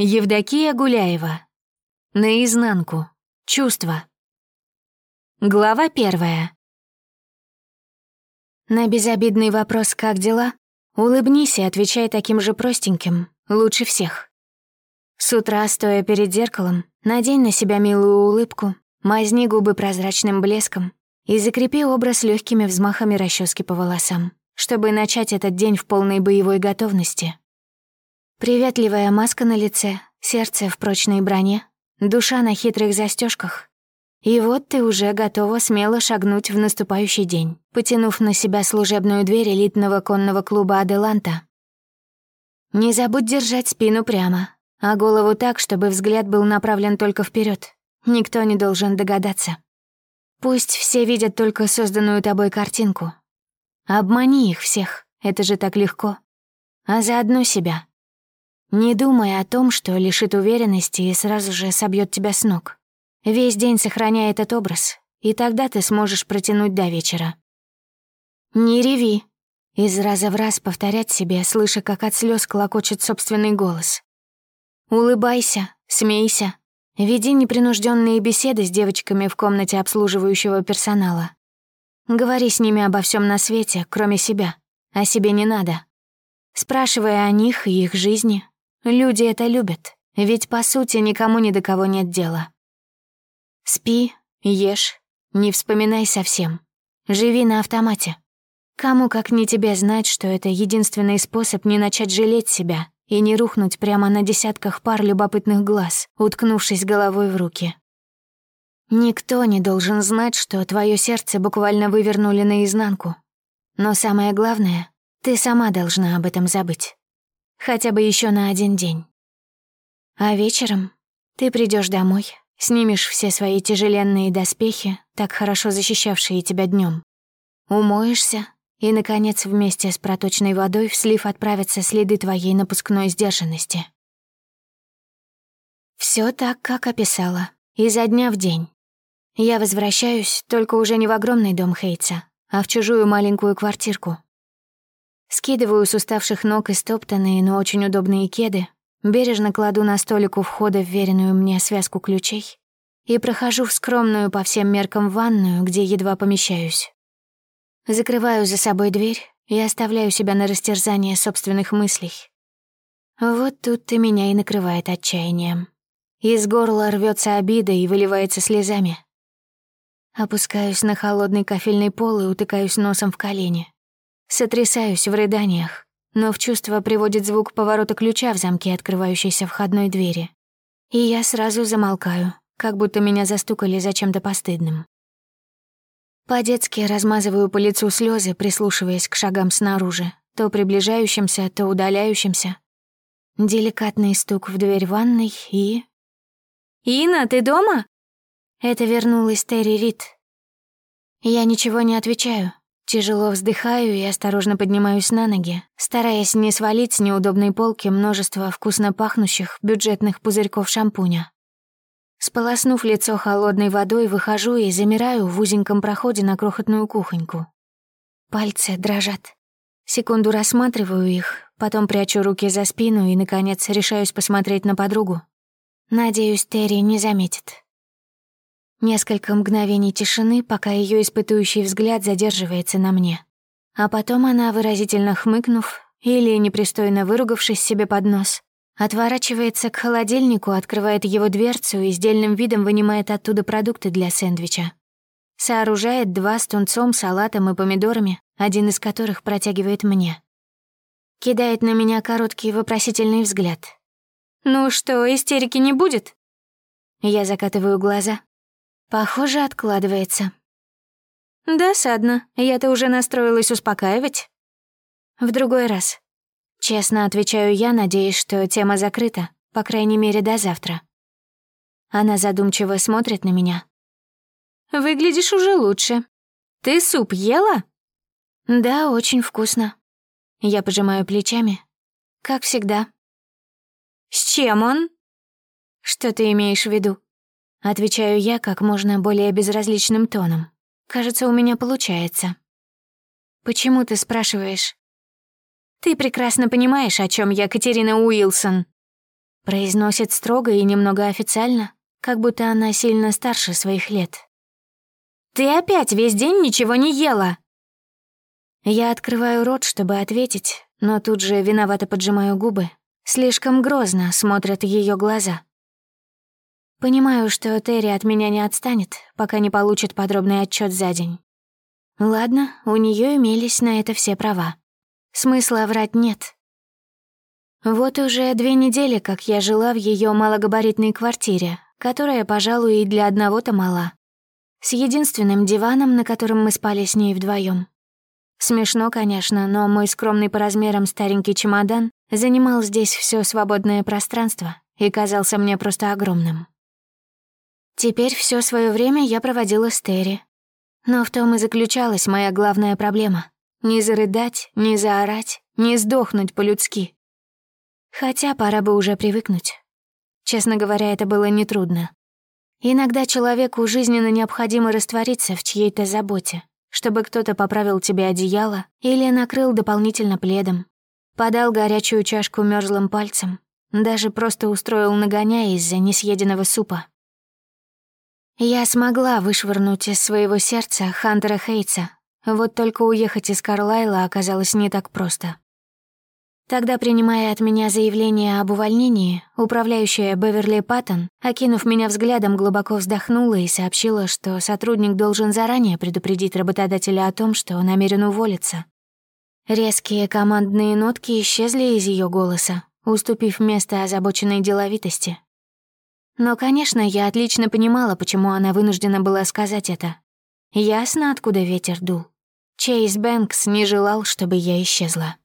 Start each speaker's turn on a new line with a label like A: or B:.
A: Евдокия Гуляева. Наизнанку. Чувства. Глава первая. На безобидный вопрос «как дела?» улыбнись и отвечай таким же простеньким, лучше всех. С утра, стоя перед зеркалом, надень на себя милую улыбку, мазни губы прозрачным блеском и закрепи образ легкими взмахами расчески по волосам, чтобы начать этот день в полной боевой готовности. Приветливая маска на лице, сердце в прочной броне, душа на хитрых застежках. И вот ты уже готова смело шагнуть в наступающий день, потянув на себя служебную дверь элитного конного клуба «Аделанта». Не забудь держать спину прямо, а голову так, чтобы взгляд был направлен только вперед. Никто не должен догадаться. Пусть все видят только созданную тобой картинку. Обмани их всех, это же так легко. А заодно себя. Не думай о том, что лишит уверенности и сразу же собьет тебя с ног. Весь день сохраняй этот образ, и тогда ты сможешь протянуть до вечера. Не реви. Из раза в раз повторять себе, слыша, как от слез клокочет собственный голос. Улыбайся, смейся, веди непринужденные беседы с девочками в комнате обслуживающего персонала. Говори с ними обо всем на свете, кроме себя. О себе не надо. Спрашивая о них и их жизни, Люди это любят, ведь по сути никому ни до кого нет дела. Спи, ешь, не вспоминай совсем. Живи на автомате. Кому как не тебе знать, что это единственный способ не начать жалеть себя и не рухнуть прямо на десятках пар любопытных глаз, уткнувшись головой в руки. Никто не должен знать, что твое сердце буквально вывернули наизнанку. Но самое главное, ты сама должна об этом забыть. Хотя бы еще на один день. А вечером ты придешь домой, снимешь все свои тяжеленные доспехи, так хорошо защищавшие тебя днем, умоешься и, наконец, вместе с проточной водой в слив отправятся следы твоей напускной сдержанности. Все так, как описала, изо дня в день. Я возвращаюсь, только уже не в огромный дом Хейтса, а в чужую маленькую квартирку, Скидываю с уставших ног истоптанные, но очень удобные кеды, бережно кладу на столик у входа вверенную мне связку ключей и прохожу в скромную по всем меркам ванную, где едва помещаюсь. Закрываю за собой дверь и оставляю себя на растерзание собственных мыслей. Вот тут-то меня и накрывает отчаянием. Из горла рвется обида и выливается слезами. Опускаюсь на холодный кофельный пол и утыкаюсь носом в колени. Сотрясаюсь в рыданиях, но в чувство приводит звук поворота ключа в замке открывающейся входной двери. И я сразу замолкаю, как будто меня застукали за чем-то постыдным. По-детски размазываю по лицу слезы, прислушиваясь к шагам снаружи, то приближающимся, то удаляющимся. Деликатный стук в дверь ванной и... «Ина, ты дома?» Это вернулась Терри Рид. Я ничего не отвечаю, Тяжело вздыхаю и осторожно поднимаюсь на ноги, стараясь не свалить с неудобной полки множество вкусно пахнущих бюджетных пузырьков шампуня. Сполоснув лицо холодной водой, выхожу и замираю в узеньком проходе на крохотную кухоньку. Пальцы дрожат. Секунду рассматриваю их, потом прячу руки за спину и, наконец, решаюсь посмотреть на подругу. Надеюсь, Терри не заметит. Несколько мгновений тишины, пока ее испытующий взгляд задерживается на мне. А потом она, выразительно хмыкнув или непристойно выругавшись себе под нос, отворачивается к холодильнику, открывает его дверцу и с дельным видом вынимает оттуда продукты для сэндвича. Сооружает два с тунцом, салатом и помидорами, один из которых протягивает мне. Кидает на меня короткий вопросительный взгляд. «Ну что, истерики не будет?» Я закатываю глаза, Похоже, откладывается. Досадно. Я-то уже настроилась успокаивать. В другой раз. Честно отвечаю я, надеясь, что тема закрыта, по крайней мере, до завтра. Она задумчиво смотрит на меня. «Выглядишь уже лучше. Ты суп ела?» «Да, очень вкусно». Я пожимаю плечами. Как всегда. «С чем он?» «Что ты имеешь в виду?» Отвечаю я как можно более безразличным тоном. Кажется, у меня получается. «Почему ты спрашиваешь?» «Ты прекрасно понимаешь, о чем я, Катерина Уилсон». Произносит строго и немного официально, как будто она сильно старше своих лет. «Ты опять весь день ничего не ела!» Я открываю рот, чтобы ответить, но тут же виновато поджимаю губы. Слишком грозно смотрят ее глаза. Понимаю, что Терри от меня не отстанет, пока не получит подробный отчет за день. Ладно, у нее имелись на это все права. Смысла врать нет. Вот уже две недели, как я жила в ее малогабаритной квартире, которая, пожалуй, и для одного-то мала. С единственным диваном, на котором мы спали с ней вдвоем. Смешно, конечно, но мой скромный по размерам старенький чемодан занимал здесь все свободное пространство и казался мне просто огромным. Теперь все свое время я проводила с Терри. Но в том и заключалась моя главная проблема. Не зарыдать, не заорать, не сдохнуть по-людски. Хотя пора бы уже привыкнуть. Честно говоря, это было нетрудно. Иногда человеку жизненно необходимо раствориться в чьей-то заботе, чтобы кто-то поправил тебе одеяло или накрыл дополнительно пледом, подал горячую чашку мёрзлым пальцем, даже просто устроил нагоняя из-за несъеденного супа. Я смогла вышвырнуть из своего сердца Хантера Хейтса, вот только уехать из Карлайла оказалось не так просто. Тогда, принимая от меня заявление об увольнении, управляющая Беверли Паттон, окинув меня взглядом, глубоко вздохнула и сообщила, что сотрудник должен заранее предупредить работодателя о том, что намерен уволиться. Резкие командные нотки исчезли из ее голоса, уступив место озабоченной деловитости. Но, конечно, я отлично понимала, почему она вынуждена была сказать это. Ясно, откуда ветер дул. Чейз Бэнкс не желал, чтобы я исчезла.